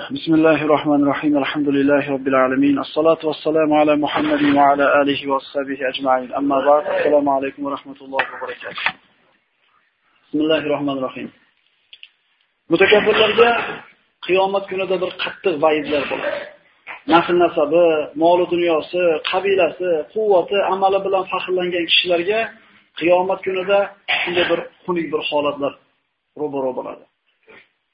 بسم الله الرحمن الرحيم الحمد لله رب العالمين الصلاة والسلام على محمد وعلى آله وصحبه أجمعين أما بعد السلام عليكم ورحمة الله وبركاته بسم الله الرحمن الرحيم mutakabbirlarga qiyomat kunida bir qattiq va'idlar bo'ladi. Nasl nasabi, moli dunyosi, qabilasi, quvvati, amali bilan faxrlangan kishilarga qiyomat kunida shunday bir xunuk bir holatlar ro'baro bo'ladi.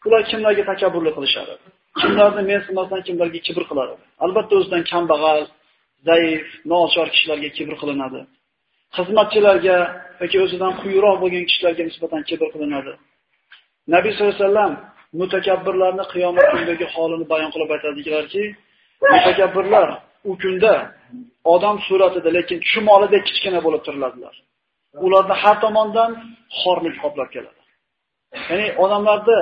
Ular kimlarga takabburlik qilishadi? Kimlarni mensimasdan kimlarga kibr qiladi? Albatta o'zidan kambag'al, zaif, nochor kishilarga kibr qilinadi. Xizmatchilarga yoki o'zidan quyiroq bo'lgan kishilarga nisbatan kibr qilinadi. Nabiy sollallohu alayhi vasallam mutakabbirlarni qiyomat kunidagi holini bayon qilib aytadilarki, mutakabbirlar u kunda odam suratida, lekin chumolidek kichkina bo'lib turiladilar. Ularni har tomondan xorlik qoplab keladi. Ya'ni odamlarni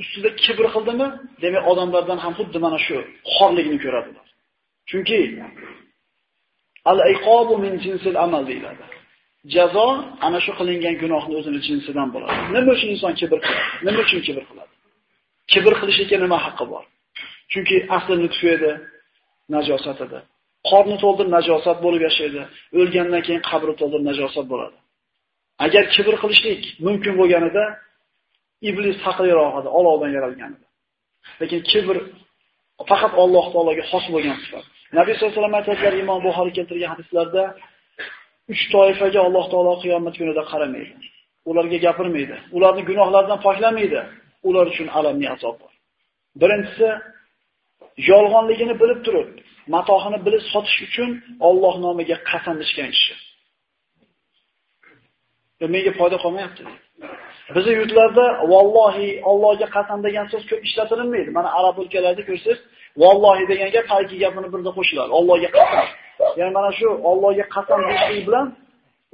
ustida kibr qildimi, demak odamlardan ham xuddi mana shu xorligini ko'radilar. Chunki al-iqobu min jinsil amal deyiladi. Jazo ana shu qilingan gunohni o'zini jinsidan bo'ladi. Nima uchun inson kibr qiladi? Nima uchun kibr qiladi? Kibr qilishga nima haqqi bor? Chunki asli nutf edi, najosat edi. Qorni to'ldirib najosat bo'lib yashaydi. O'lgandan keyin qabri to'ldirib najosat bo'ladi. Agar kibr qilishlik mumkin bo'lganida iblis haqliroq edi, olovdan yaralgan edi. Lekin kibr faqat Alloh taologa xos bo'lgan sifat. Nabiy sollallohu alayhi vasallam aytadilar, Imom Buxoriy keltirgan hadislarda uch toifaga Alloh taolo qiyomat kunida qaramaydi. Ularga gapirmaydi. Ularni gunohlaridan poklamaydi. Ular uchun alamli azob bor. Birinchisi yolg'onligini bilib turib, matohini bilib sotish uchun Alloh nomiga qasam ichgan kishi. E, menga foyda qolmayapti. Bizning yurtlarda vallohi Allohga qasam degan so'z ko'p ishlatilmaydi. Mana arab o'lkalarida ko'rsangiz, vallohi deganga qayki gapini birda qo'shiladi. Allohga qasam. Ya'ni mana shu Allohga qasam deyishlik bilan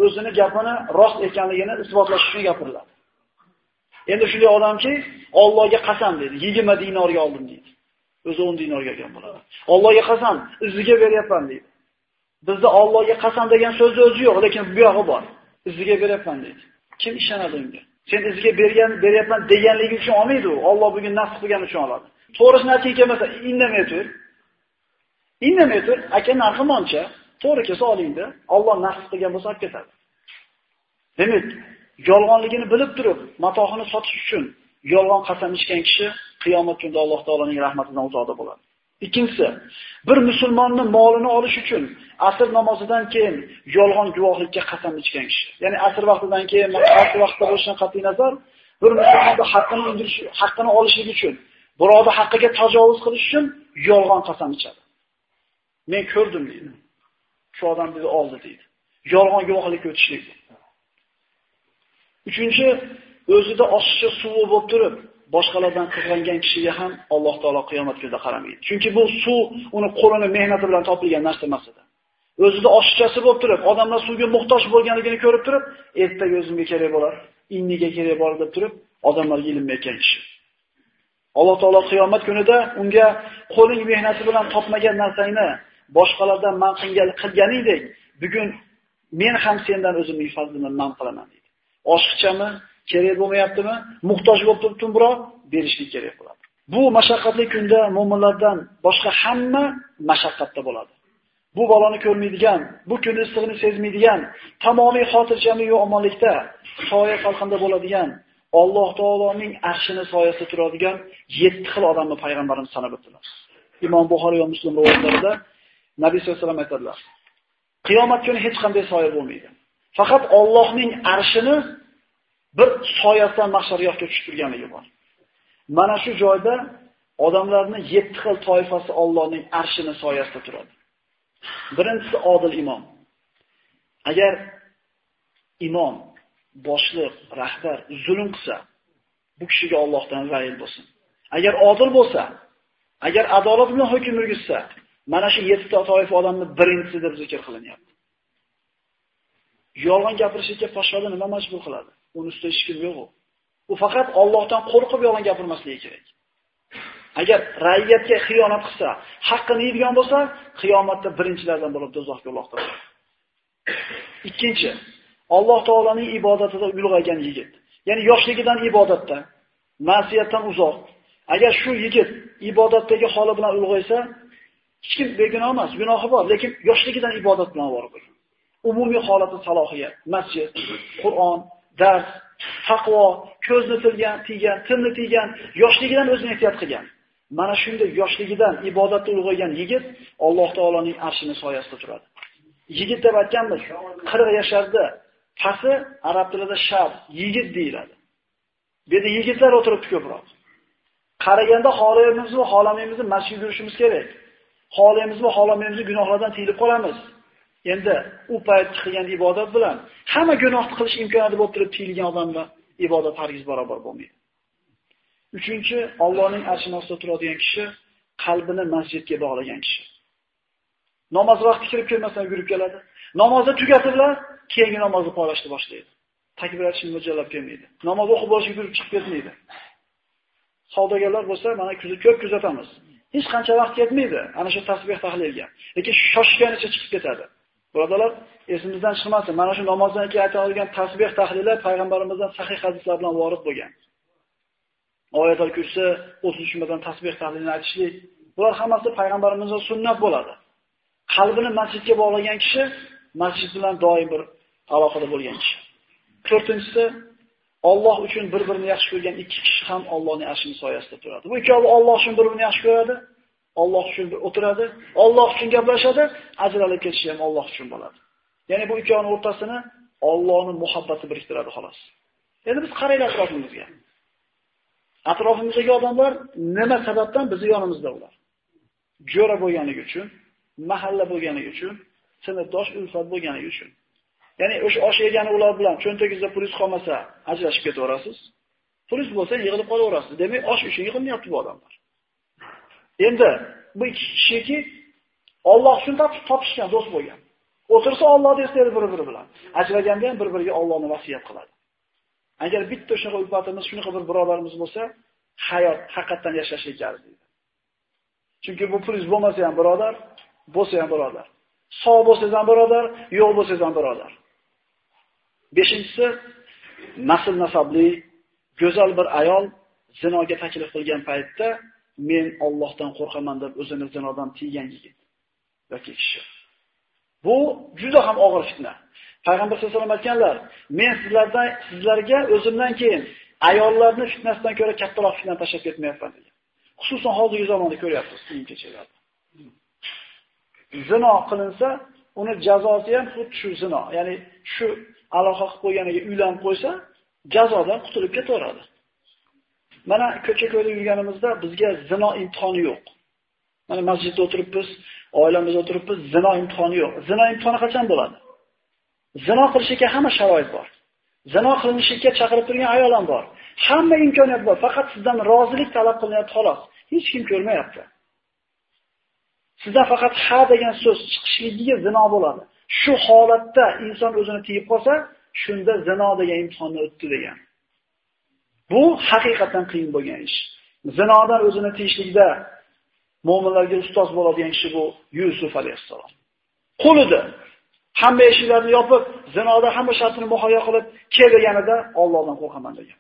o'zini gapini rost ekanligini isbotlash uchun gapiriladi. Endi shunday odamki, Allohga qasam dedi, 20 dinorga oldim deydi. O'zi 10 dinorga olgan bo'ladi. Allohga qasam, iziga beryapman deydi. Bizda Allohga qasam degan so'zni o'zi yo'q, lekin bu yog'i bor. Iziga beryapman deydi. Kim ishonadi unga? Sen izga bergan, beryapman deganligi uchun olmaydi u. Alloh bugun nasib qilgani uchun oladi. To'g'risini aytgan kelmasa, indamay tur. Indamay tur, aka narxi moncha, to'g'ri kelsa olingda. Alloh nasib qilgan bo'lsa olib ketadi. Demak, yolg'onligini bilib turib, matohini sotish uchun yolg'on qasam ichgan kishi qiyomat kunida Alloh taolaning rahmatidan uzoqda bo'ladi. Ikkinchisi, bir musulmonni molini olish uchun asr namozidan keyin yolg'on guvohlikka qasam ichgan kishi. Ya'ni asr vaqtidan keyin asr vaqtida bo'lishdan qat'iy nazar, bir musulmonni haqqini undirish, haqqini olishlik uchun, birovni haqqiga tajovuz qilish uchun yolg'on qasam ichadi. Men ko'rdim deydi. Shu odam bizni oldi deydi. Yolg'on guvohlikka o'tishlik. Uchinchi, o'zida oshiqcha suvi bo'lib turib, boshqalardan qizg'angan kishiga ham Alloh taolo qiyomat kunida qaramaydi. Chunki bu suv uni qo'lini mehnati bilan topilgan narsa emas edi. O'zida oshiqchasi bo'lib turib, odamlar suvga muhtoj bo'lganligini ko'rib turib, ertaga o'zimga kerak bo'lar, inniga kerak bo'lar deb turib, odamlarga ilinmayotgan kishi. Alloh taolo qiyomat kunida unga qo'ling mehnati bilan topmagan narsangni boshqalardan man qilganingdek, bugun men ham sendan o'zimning fazlimdan man qilaman deydi. Oshiqchami? Kerak bo'lmayaptimi? Muhtoj bo'lib turibdim biroq berishlik kerak bo'ladi. Bu mashaqqatli kunda mu'minlardan boshqa hamma mashaqqatda bo'ladi. Bu baloni ko'rmaydigan, bu kun issig'ini sezmaydigan, tamomiy xotirjamlik va omonlikda soya qalqinda bo'ladigan, Alloh taoloning arshini soyasida turadigan 7 xil odamni payg'ambarimiz sanab o'tdilar. Imom Buxoriy va Muslim rivoyatlarida Nabiy sollallohu alayhi vasallam aytadilar: Qiyomat kuni hech qanday soya bo'lmaydi. Faqat Allohning arshini bir soyasidan mahshargohga tushib turganligi bor. Mana shu joyda odamlarning 7 xil toifasi Allohning arshini soyasida turadi. Birinchisi odil imom. Agar imom, boshliq, rahbar zulm qilsa, bu kishiga Allohdan va'id bo'lsin. Agar odil bo'lsa, agar adolat bilan hukm yurgizsa, mana shu 7 ta toifa odamni birinchisi deb zikr qilinyapti. Yolg'on gapirishga foshada nima majbur qiladi? Uni ustida hech yo'q u. U faqat Allohdan qo'rqib yolg'on gapirmasligi kerak. Agar ra'iyatga xiyonat qilsa, haqqini yeydigan bo'lsa, qiyomatda birinchilardan bo'lib do'zaxga uloqtiradi. Ikkinchi, Alloh taolaning ibodatida ulg'aygan yigit. Ya'ni yoshligidan ibodatda, ma'siyatdan uzoq, Agar shu yigit ibodatdagi holi bilan ulg'aysa, hech kim begunoh emas, gunohi bor, lekin yoshligidan ibodat bilan bor bo'lgan. Umumiy holati salohiyat, masjid, Qur'on, dars, taqvo, ko'zni tilgan, tiygan, tilni tiygan, yoshligidan o'zini ehtiyot qilgan. Mana shunday yoshligidan ibodatda ulg'aygan yigit Alloh taoloning arshini soyasida turadi. Yigit deb aytganmiz, 40 yasharda, pasi arab tilida shab, yigit deyiladi. Bu yerda yigitlar o'tiribdi ko'proq. Qaraganda xolayimizni va xohlamaymizni masjid yurishimiz kerak. Xolayimiz va xohlamaymizni gunohlardan tiyilib qolamiz. Endi u payt qilgan ibodat bilan hamma gunohni qilish imkoniyati bo'lib turib tiyilgan odamlar ibodat hargiz barobar bo'lmaydi. Uchinchi, Allohning arshini ostida turadigan kishi qalbini masjidga bog'lagan kishi. Namoz vaqti kirib kelmasdan yurib keladi. Namozni tugatiblar, keyingi namozni poylashni boshlaydi. Takbir aytishni mo'ljallab kelmaydi. Namoz o'qib bo'lishi yurib chiqib ketmaydi. Savdogarlar bo'lsa, mana kuzat ko'p kuzatamiz. Hech qancha vaqt ketmaydi ana shu tasbih tahlilga. Lekin shoshganicha chiqib ketadi. Birodalar, esimizdan chiqmasin. Mana shu namozdan keyin aytilgan tasbih tahlillar payg'ambarimizdan sahih hadislar bilan vorid bo'lgan. Oyatul kursi, o'z tushmadan tasbih tahlilini aytishlik, bular hammasi payg'ambarimizning sunnat bo'ladi. Qalbini masjidga bog'lagan kishi masjid bilan doim bir aloqada bo'lgan kishi. To'rtinchisi, Alloh uchun bir-birini yaxshi ko'rgan ikki kishi ham Allohning arshining soyasida turadi. Bu ikkovi Alloh uchun bir-birini yaxshi ko'radi, Alloh uchun o'tiradi, Alloh uchun gaplashadi, ajralib ketishi ham Alloh uchun bo'ladi. Ya'ni bu ikkovining o'rtasini Allohning muhabbati biriktiradi xolos. Endi biz qaraylik atrofimizga. Atrofimizdagi odamlar nima sababdan bizning yonimizda ular? Jo'ra bo'lganligi uchun, mahalla bo'lganligi uchun, sinfdosh ulfat bo'lganligi uchun. Ya'ni o'sha osh yegani ular bilan cho'ntagingizda pulingiz qolmasa, ajrashib ketaverasiz. Pulingiz bo'lsa, yig'ilib qolaverasiz. Demak, osh uchun yig'ilmayapti bu odamlar. Endi bu ikki kishiki Alloh uchun topishgan, do'st bo'lgan. O'tirsa Allohni eslaydi bir-biri bilan. Ajraganda ham bir-biriga Allohni vasiyat qiladi. Agar bitta shunaqa ulfatimiz, shunaqa bir birodarimiz bo'lsa, hayot haqiqatan yashashga arziydi. Chunki bu pulingiz bo'lmasa ham birodar, bo'lsa ham birodar. Sog' bo'lsangiz ham birodar, yo'q bo'lsangiz ham birodar. Beshinchisi, nasl nasabli, go'zal bir ayol zinoga taklif qilgan paytda men Allohdan qo'rqaman deb o'zini zinodan tiygan yigit yoki kishi. Bu juda ham og'ir fitna. Payg'ambar sollallohu alayhi vasallam aytganlar, men sizlardan sizlarga o'zimdan keyin ayollarni fitnasidan ko'ra kattaroq fitna tashlab ketmayapman degan. Xususan hozirgi zamonda ko'ryapsiz, kiyim kechalarda. Zino qilinsa, uni jazosi ham xuddi shu zino, ya'ni shu aloqa qilib qo'yganiga uylanib qo'ysa, jazodan qutulib ketaveradi. Mana ko'cha-ko'yda yurganimizda bizga zino imtihoni yo'q. Mana masjidda o'tiribmiz, oilamizda o'tiribmiz, zino imtihoni yo'q. Zino imtihoni qachon bo'ladi? Zino qilishga hamma sharoit bor. Zino qilinishiga chaqirib turgan ayol ham bor. Hamma imkoniyat bor, faqat sizdan rozilik talab qilinyapti xolos. Hech kim ko'rmayapti. Sizdan faqat ha degan so'z chiqishligiga zino bo'ladi. Shu holatda inson o'zini tiyib qolsa, shunda zino degan imtihonni o'tdi degan. Bu haqiqatan qiyin bo'lgan ish. Zinodan o'zini tiyishlikda mu'minlarga ustoz bo'ladigan kishi bu Yusuf alayhissalom. Qo'lida hamma eshiklarni yopib, zinoda hamma shartini muhayyo qilib, kelganida Allohdan qo'rqaman degan.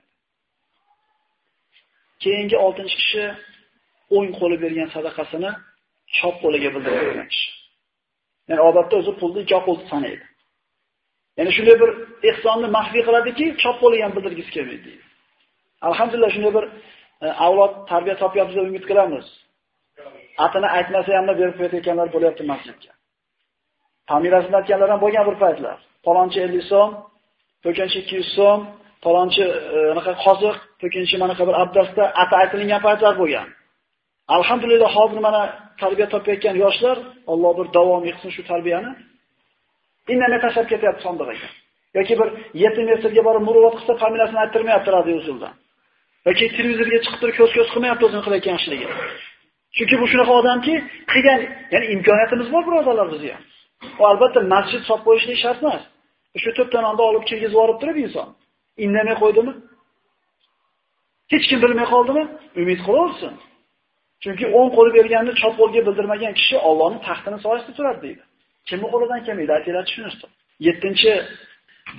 Keyingi 6 kishi o'ng qo'li bergan sadaqasini chop qo'liga bildirgan kishi. Ya'ni odatda o'zi pulni ikki qo'l sanaydi. Ya'ni shunday bir ehsonni maxfiy qiladiki, chop qo'liga ham bildirgisi kelmaydi. Alhamdulillah shunday bir e, avlod tarbiya topyapmiz deb umid qilamiz. Atini aytmasa ham berib qo'yayotganlar bo'lyapti masjidga. Familiyasini aytganlar ham bo'lgan bir paytlar. Palonchi 50 so'm, to'kinchi 200 so'm, palonchi e, anaqa qoziq, to'kinchi mana bir abdasta ati aytilgan paytlar bo'lgan. Alhamdulillah hozir mana tarbiya topayotgan yoshlar, Alloh bir davom etsin shu tarbiyani. Indamay tashlab ketyapti sandig'iga. yoki bir yetim yesirga borib muruvvat qilsa familiyasini ayttirmayapti radio usuldan. Yoki televizorga chiqib turib ko'z-ko'z qilmayapti o'zini qilayotgan ishligini. Chunki bu shunaqa odamki, qilgan, ya'ni imkoniyatimiz bor birodarlar bizga ham. U albatta masjid solib qo'yishlik shart emas. Shu to'pdan onda olib kirgizib yuborib turib inson indamay qo'ydimi? Hech kim bilmay qoldimi? Umid qilaversin. Chunki o'ng qo'li berganini chop qo'lga bildirmagan kishi Allohning taxtini soyasida turadi deydi. Kimni qo'lidan kelmaydi? Aytinglar tushunishdi 7-chi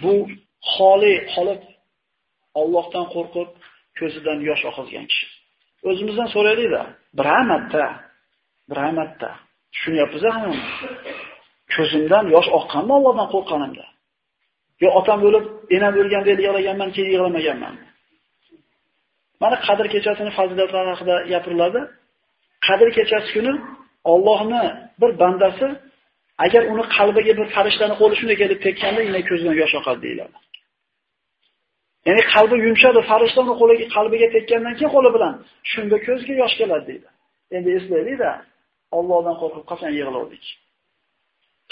bu xoli qolib Allohdan qo'rqib ko'zidan yosh oqizgan kishi. O'zimizdan so'raylik-da. Birhamatda, birhamatda tushunyapmiz hammamiz. Ko'zimdan yosh oqqanmi Allohdan qo'rqqanimda? Yo otam o'lib, enam o'lganda yig'laganman, keyin yig'lamaganman. Mana Qadr kechasini fazilatlari haqida gapiriladi. Qadr kechasi kuni Allohni bir bandasi agar uni qalbiga bir farishtani qo'li shunday kelib tekkanda, yana ko'zidan yosh oqadi deyiladi. Ya'ni qalbi yumshadi, farishta uni qo'liga qalbiga tekkandan keyin qo'li bilan shunda ko'zga yosh keladi deydi. Endi eslaylik-da, Allohdan qo'rqib qachon yig'ladik?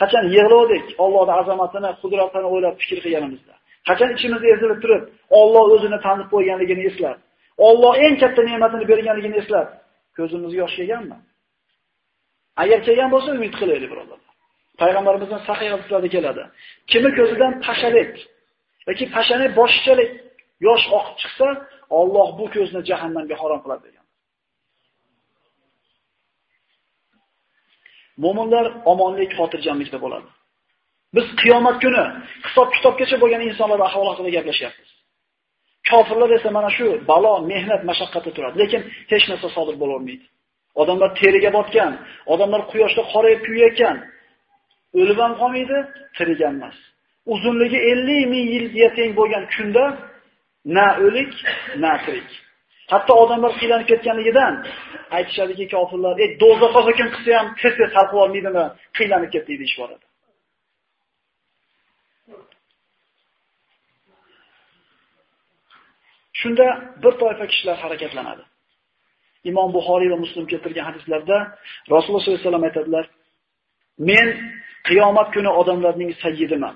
Qachon yig'ladik Allohning azamatini, qudratini o'ylab fikr qilganimizda? Qachon ichimizda ezilib turib, Alloh o'zini tanib qo'yganligini eslab, Alloh eng katta ne'matini berganligini eslab, ko'zimizga yosh kelganmi? Agar kelgan bo'lsa, umid qilaylik, birodarlar. Payg'ambarimizning sahih hadislarida keladi. Kimi ko'zidan tashalik yoki pashani boshchalik yosh oqib chiqsa, Alloh bu ko'zni jahannamga harom qiladi degan. Mo'minlar omonlik, xotirjamlikda bo'ladi. Biz qiyomat kuni hisob kitobgacha bo'lgan insonlar ahvoli haqida gaplashyapmiz. Kofirlar esa mana shu balo, mehnat, mashaqqatda turadi, lekin hech narsa sodir bo'la olmaydi. Odamlar teriga botgan, odamlar quyoshda qorayib kuyayotgan. O'lib ham qolmaydi, tirigan emas. Uzunligi 50 ming yilga teng bo'lgan kunda na o'lik, na tirik. Hatto odamlar qiylanib ketganligidan aytishadiki kofirlar, "Ey do'zaxga hukm qilsa ham tez-tez olmaydimi? Qiylanib ketdi" deyish bor edi. Shunda bir toifa kishilar harakatlanadi. Imom Buxoriy va Muslim keltirgan hadislarda Rasululloh sollallohu alayhi vasallam aytadilar: "Men qiyomat kuni odamlarning sayyidiman.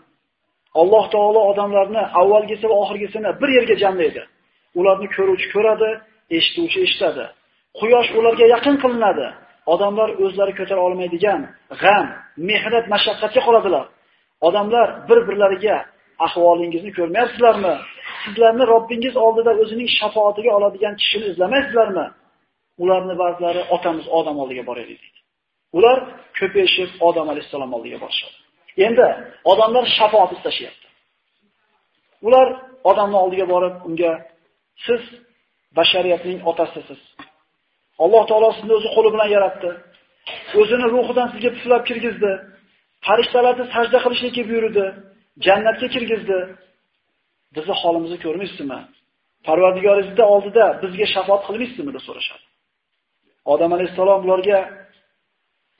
Alloh taolo odamlarni avvalgisi va oxirgisini bir yerga jamlaydi. Ularni ko'ruvchi ko'radi, eshituvchi eshitadi. Quyosh ularga yaqin qilinadi. Odamlar o'zlari ko'tara olmaydigan g'am, mehnat, mashaqqatga qoladilar. Odamlar bir-birlariga ahvolingizni ko'rmayapsizlarmi? Sizlarni Robbingiz oldida o'zining shafoatiga oladigan kishini izlamaysizlarmi? Ularni ba'zilari otamiz odam oldiga boradi deydi. Ular ko'payishib odam alayhissalom oldiga borishadi. Endi odamlar shafoat istashyapti. Ular odamning oldiga borib unga siz bashariyatning otasisiz. Alloh taolo sizni o'zi qo'li bilan yaratdi. O'zini ruhidan sizga puflab kirgizdi. Farishtalarni sajda qilishlikka buyurdi. Jannatga kirgizdi. Bizni holimizni ko'rmaysizmi? Parvardigoringizda oldida bizga shafaat qilmaysizmi deb so'rashadi. Odam alayhisalom ularga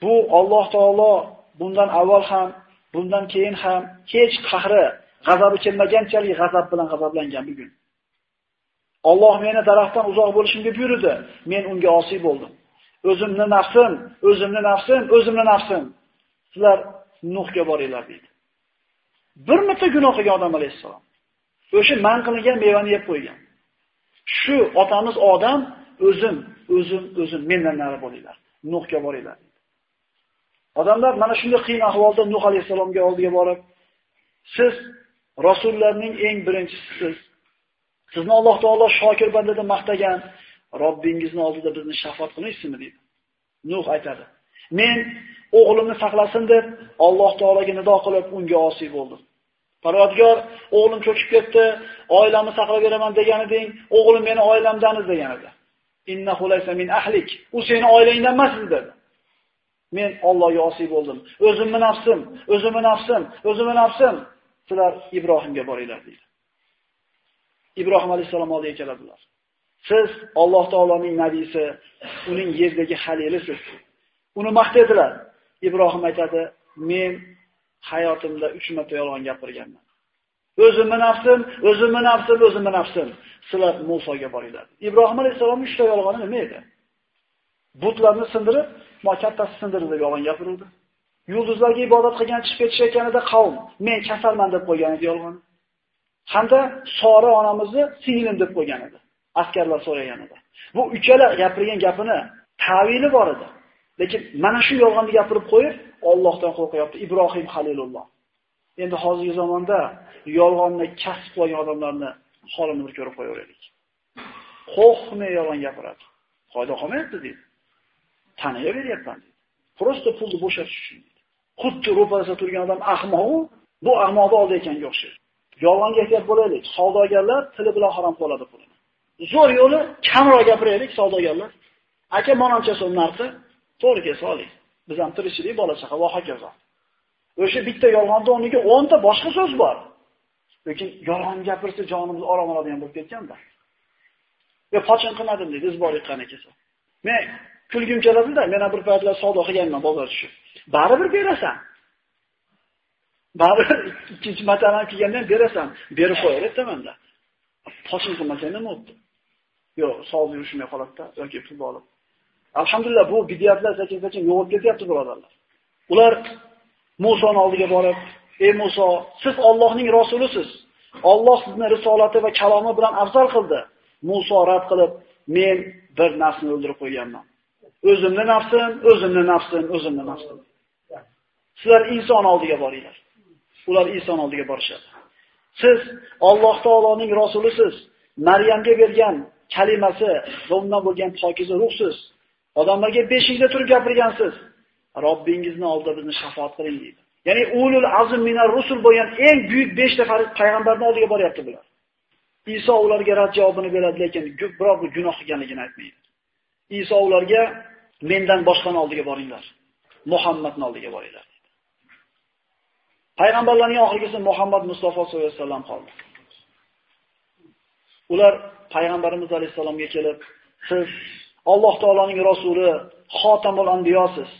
bu Alloh taolo bundan avval ham, bundan keyin ham hech qahri, g'azabi kelmaganchalik g'azab bilan g'azablangan bugun. Alloh meni daraxtdan uzoq bo'lishimga buyurdi. Men unga osiy bo'ldim. O'zimni nafsim, o'zimni nafsim, o'zimni nafsim. Sizlar Nuhga boringlar dedi. Bir marta gunoh qilgan odam alayhissalom. O'sha man qilingan mevani yeb qo'ygan. Shu otamiz odam o'zim, o'zim, o'zim mendan nari bo'linglar. Nuhga boringlar. Odamlar mana shunday qiyin ahvolda Nuh alayhisalomga oldiga borib, siz rasullarning eng birinchisiz. Sizni Alloh taolo shokir banda deb maqtagan Robbingizni oldida bizni shafaat qilaysizmi dedi. Nuh aytadi. Men o'g'limni saqlasin deb Alloh taologa nido qilib unga osiy bo'ldim. Parvardigor, o'g'lim cho'kib ketdi, oilamni saqlab beraman degan eding, o'g'lim meni oilamdan degan edi. Innahu laysa min ahlik. U seni oilangdan emas dedi. Men Allohga osiy bo'ldim. O'zimni nafsim, o'zimni nafsim, o'zimni nafsim. Sizlar Ibrohimga boringlar dedi. Ibrohim alayhisalom oldiga keladilar. Siz Alloh taoloning nabiysi, uning yerdagi halilisiz. Uni maqtadilar. Ibrohim aytadi: "Men hayotimda 3 marta yolg'on gapirganman. O'zimni nafsim, o'zimni nafsim, o'zimni nafsim. Sizlar Musoga boringlar." Ibrohim alayhisalom 3 ta yolg'oni nima edi? Butlarni sindirib, mo kattasi sindirdi yolg'on gapirildi. Yulduzlarga ibodat qilgan chiqib ketishayotganida qavm, men kasalman deb qo'ygan edi yolg'on. hamda Sora onamizni singlim deb qo'ygan edi. Askarlar so'ragan edi. Bu uchala gapirgan gapini ta'vili bor edi. Lekin mana shu yolg'onni gapirib qo'yib, Allohdan qo'rqyapti Ibrohim Halilulloh. Endi hozirgi zamonda yolg'onni kasb qilgan odamlarni holini bir ko'rib qo'yaveraylik. Qo'rqmay yolg'on gapiradi. Foyda qolmayapti deydi. Taniga beryapman deydi. Prosta pulni bo'shatish uchun. Xuddi ro'parasida turgan odam ahmoq, bu ahmoqni oldi ekanga o'xshaydi. Yolg'onga ehtiyot bo'laylik. Savdogarlar tili bilan harom qiladi pulini. zo'r yo'li kamroq gapiraylik savdogarlar. Aka monancha so'm narxi to'g'ri kelsa oling. Biz ham tirikchilik, bola chaqa va hokazo. O'sha bitta yolg'onni o'rniga 10 ta boshqa so'z bor. Lekin yolg'on gapirsa jonimiz orom oladigan bo'lib ketganda. Yo pochin qilmadim deydi, izbor qani kelsa. Men kulgim keladida, men bir paytlar savdo qilganman bozor tushib. Baribir berasan. Baribir ikkinchi matalan kelganda berasan, berib qo'yaver aytamanda. Pochin qilmasang nima bo'ldi? Yo'q, savdo yurishmay qoladida yoki pul olib. Alhamdulillah bu bidiyatlar sekin-sekin yo'qolib ketyapti birodarlar. Ular Musoning oldiga borib, "Ey Muso, siz Allohning rasulisiz. Alloh sizni risolati va kalomi bilan afzal qildi." Muso rad qilib, "Men bir nafsni o'ldirib qo'yganman. O'zimni nafsim, o'zimni nafsim, o'zimni nafsim." Sizlar inson oldiga boringlar. Ular inson oldiga borishadi. Siz Alloh taoloning rasulisiz. Maryamga bergan kalimasi va undan bo'lgan pokiza ruhsiz. Odamlarga beshikda turib gapirgansiz. Robbingizni oldida bizni shafaat qiling deydi. Ya'ni ulul azm minar rusul bo'lgan eng buyuk 5 ta payg'ambarning oldiga boryapti bular. Iso ularga rad javobini beradi, lekin biror bir gunoh qilganligini aytmaydi. Iso ularga mendan boshqani oldiga boringlar. Muhammadni oldiga boringlar dedi. Payg'ambarlarning oxirgisi Muhammad Mustafa sollallohu alayhi vasallam qoldi. Ular payg'ambarimiz alayhisalomga kelib, siz Alloh taoloning rasuli, xotamul anbiyosiz.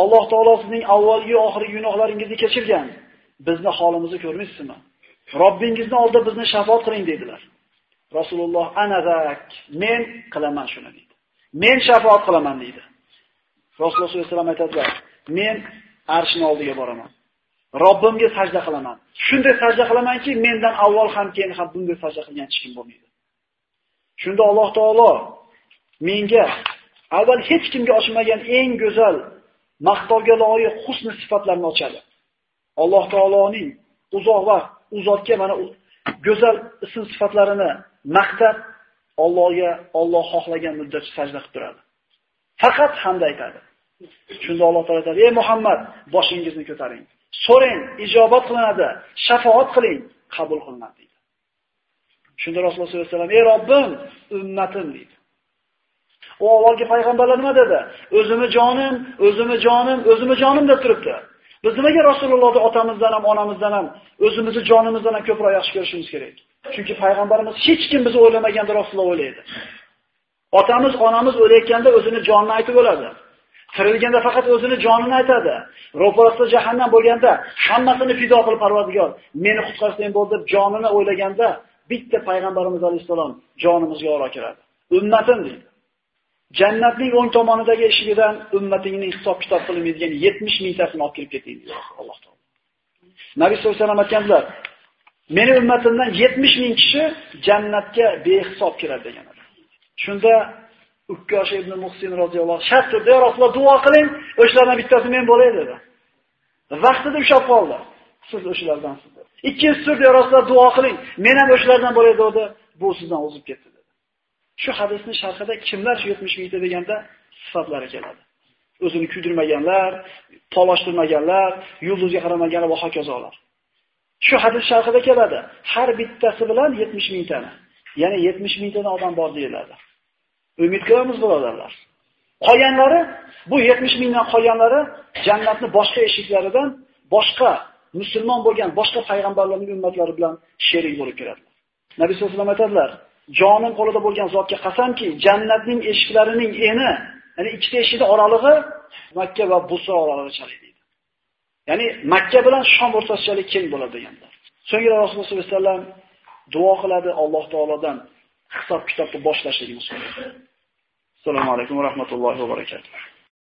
Alloh taolo sizning avvalgi oxirgi gunohlaringizni kechirgan. Bizni holimizni ko'rmaysizmi? Robbingizni oldida bizni shafaat qiling dedilar. Rasululloh anazak, men qilaman shuni dedi. Men shafaat qilaman deydi. Rasululloh sollallohu alayhi vasallam aytadilar, men arshning oldiga boraman. Robbimga sajda qilaman. Shunday sajda qilamanki, mendan avval ham keyin ham bunday sajda qilgan hech kim bo'lmaydi. Shunda Alloh taolo menga avval hech kimga ochmagan eng go'zal maqtovga loyiq husn sifatlarni ochadi. Alloh taoloning uzoq vaqt uzotga mana go'zal ism sifatlarini maqtab Allohga Alloh xohlagan muddatcha sajda qilib turadi. Faqat hamd aytadi. Shunda Alloh taolay aytadi: "Ey Muhammad, boshingizni ko'taring. So'rang, ijobat qilinadi. Shafaat qiling, qabul qilinadi." deydi. Shunda Rasululloh sollallohu alayhi vasallam: "Ey Robbim, ummatim" deydi. U avvalgi payg'ambarlar nima dedi? O'zimni jonim, o'zimni jonim, o'zimni jonim deb turibdi. Biz nimaga Rasulullohni otamizdan ham, onamizdan ham, o'zimizni jonimizdan ham ko'proq yaxshi ko'rishimiz kerak? Chunki payg'ambarimiz hech kim bizni o'ylamaganda Rasululloh o'ylaydi. Otamiz, onamiz o'layotganda o'zini jonini aytib o'ladi. Tirilganda faqat o'zini jonini aytadi. Ro'parasida jahannam bo'lganda hammasini fido qilib Parvardigor, meni qutqarsang bo'ldi deb jonini o'ylaganda bitta payg'ambarimiz alayhisalom jonimizga oro kiradi. Ummatim deydi. Jannatning o'ng tomonidagi eshigidan ummatingning hisob kitob qilinmaydigan 70 mingtasini olib kelib keting deydi Alloh taolo. Nabiy sollallohu alayhi vasallam aytganlar, meni ummatimdan 70 ming kishi jannatga behisob kiradi deganlar. Shunda Ukkosh ibn Muhsin roziyallohu shart turdi, Rasululloh duo qiling, o'shalardan bittasi men bo'lay dedi. Vaqtida ushlab qoldi. Siz o'shalardansiz. Ikkinchisi turdi, Rasululloh duo qiling, men ham o'shalardan bo'lay dedi. Bu sizdan o'zib ketdi. Shu hadisning sharhida kimlar shu 70 mingta deganda sifatlari keladi. O'zini kuydirmaganlar, polashtirmaganlar, yulduzga qaramaganlar va hokazolar. Shu hadis sharhida keladi. Har bittasi bilan 70 mingtani, ya'ni 70 mingtadan odam bor deyiladi. Umid qilamiz birodarlar. Qolganlari, bu 70 mingdan qolganlari jannatni boshqa eshiklaridan boshqa musulmon bo'lgan boshqa payg'ambarlarning ummatlari bilan sherik bo'lib kiradi. Nabiy sollallohu alayhi vasallam aytadilar: jonim qo'lida bo'lgan zotga qasamki, jannatning eshiklarining eni, ya'ni ikkita eshikning oralig'i Makka va Busra oralig'i chalaydi." Ya'ni Makka bilan Shom o'rtasidagi keng bo'ladi deganlar. So'ngra Rasululloh sollallohu alayhi vasallam duo qiladi Alloh taolodan hisob kitobni boshlashligini so'raydi. Assalomu alaykum va rahmatullohi va barakatuh.